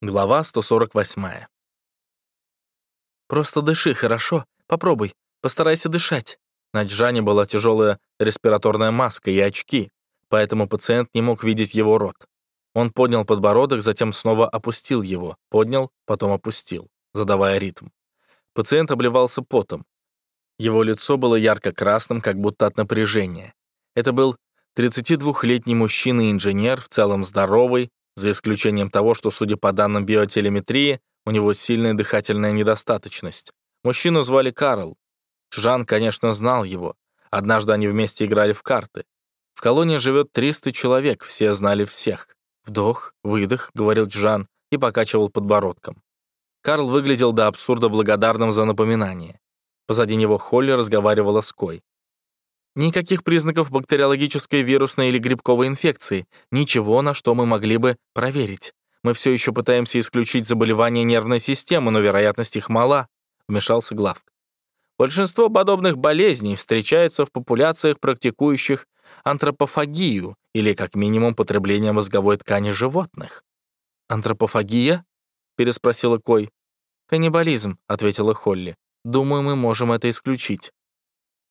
Глава 148. «Просто дыши, хорошо? Попробуй. Постарайся дышать». На Джане была тяжелая респираторная маска и очки, поэтому пациент не мог видеть его рот. Он поднял подбородок, затем снова опустил его, поднял, потом опустил, задавая ритм. Пациент обливался потом. Его лицо было ярко-красным, как будто от напряжения. Это был 32-летний мужчина-инженер, в целом здоровый, за исключением того, что, судя по данным биотелеметрии, у него сильная дыхательная недостаточность. Мужчину звали Карл. Жан, конечно, знал его. Однажды они вместе играли в карты. В колонии живет 300 человек, все знали всех. «Вдох, выдох», — говорил Джан и покачивал подбородком. Карл выглядел до абсурда благодарным за напоминание. Позади него Холли разговаривала с Кой. Никаких признаков бактериологической, вирусной или грибковой инфекции. Ничего, на что мы могли бы проверить. Мы все еще пытаемся исключить заболевания нервной системы, но вероятность их мала», — вмешался Главк. «Большинство подобных болезней встречаются в популяциях, практикующих антропофагию или, как минимум, потребление мозговой ткани животных». «Антропофагия?» — переспросила Кой. «Каннибализм», — ответила Холли. «Думаю, мы можем это исключить».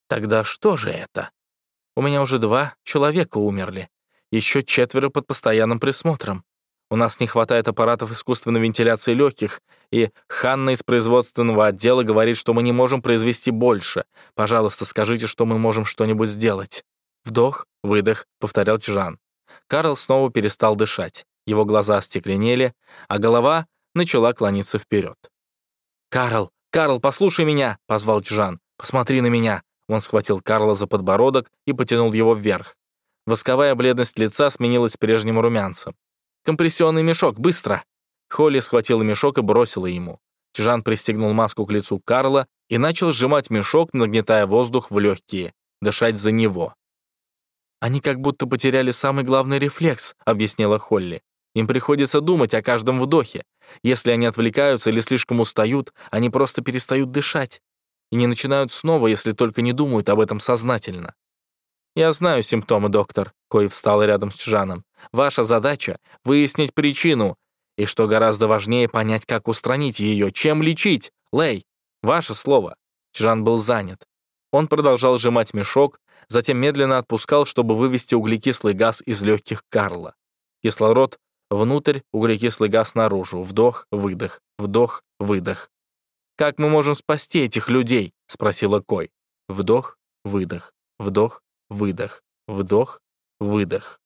Тогда что же это? У меня уже два человека умерли. Еще четверо под постоянным присмотром. У нас не хватает аппаратов искусственной вентиляции легких, и Ханна из производственного отдела говорит, что мы не можем произвести больше. Пожалуйста, скажите, что мы можем что-нибудь сделать. Вдох, выдох, повторял Чжан. Карл снова перестал дышать. Его глаза остекленели, а голова начала клониться вперед. «Карл, Карл, послушай меня!» — позвал Чжан. «Посмотри на меня. Он схватил Карла за подбородок и потянул его вверх. Восковая бледность лица сменилась прежним румянцем. «Компрессионный мешок, быстро!» Холли схватила мешок и бросила ему. Чжан пристегнул маску к лицу Карла и начал сжимать мешок, нагнетая воздух в легкие, дышать за него. «Они как будто потеряли самый главный рефлекс», — объяснила Холли. «Им приходится думать о каждом вдохе. Если они отвлекаются или слишком устают, они просто перестают дышать и не начинают снова, если только не думают об этом сознательно. «Я знаю симптомы, доктор», — Кой встал рядом с Чжаном. «Ваша задача — выяснить причину, и, что гораздо важнее, понять, как устранить ее, чем лечить. Лэй, ваше слово». Чжан был занят. Он продолжал сжимать мешок, затем медленно отпускал, чтобы вывести углекислый газ из легких Карла. Кислород внутрь, углекислый газ наружу. Вдох, выдох, вдох, выдох. «Как мы можем спасти этих людей?» — спросила Кой. Вдох, выдох, вдох, выдох, вдох, выдох.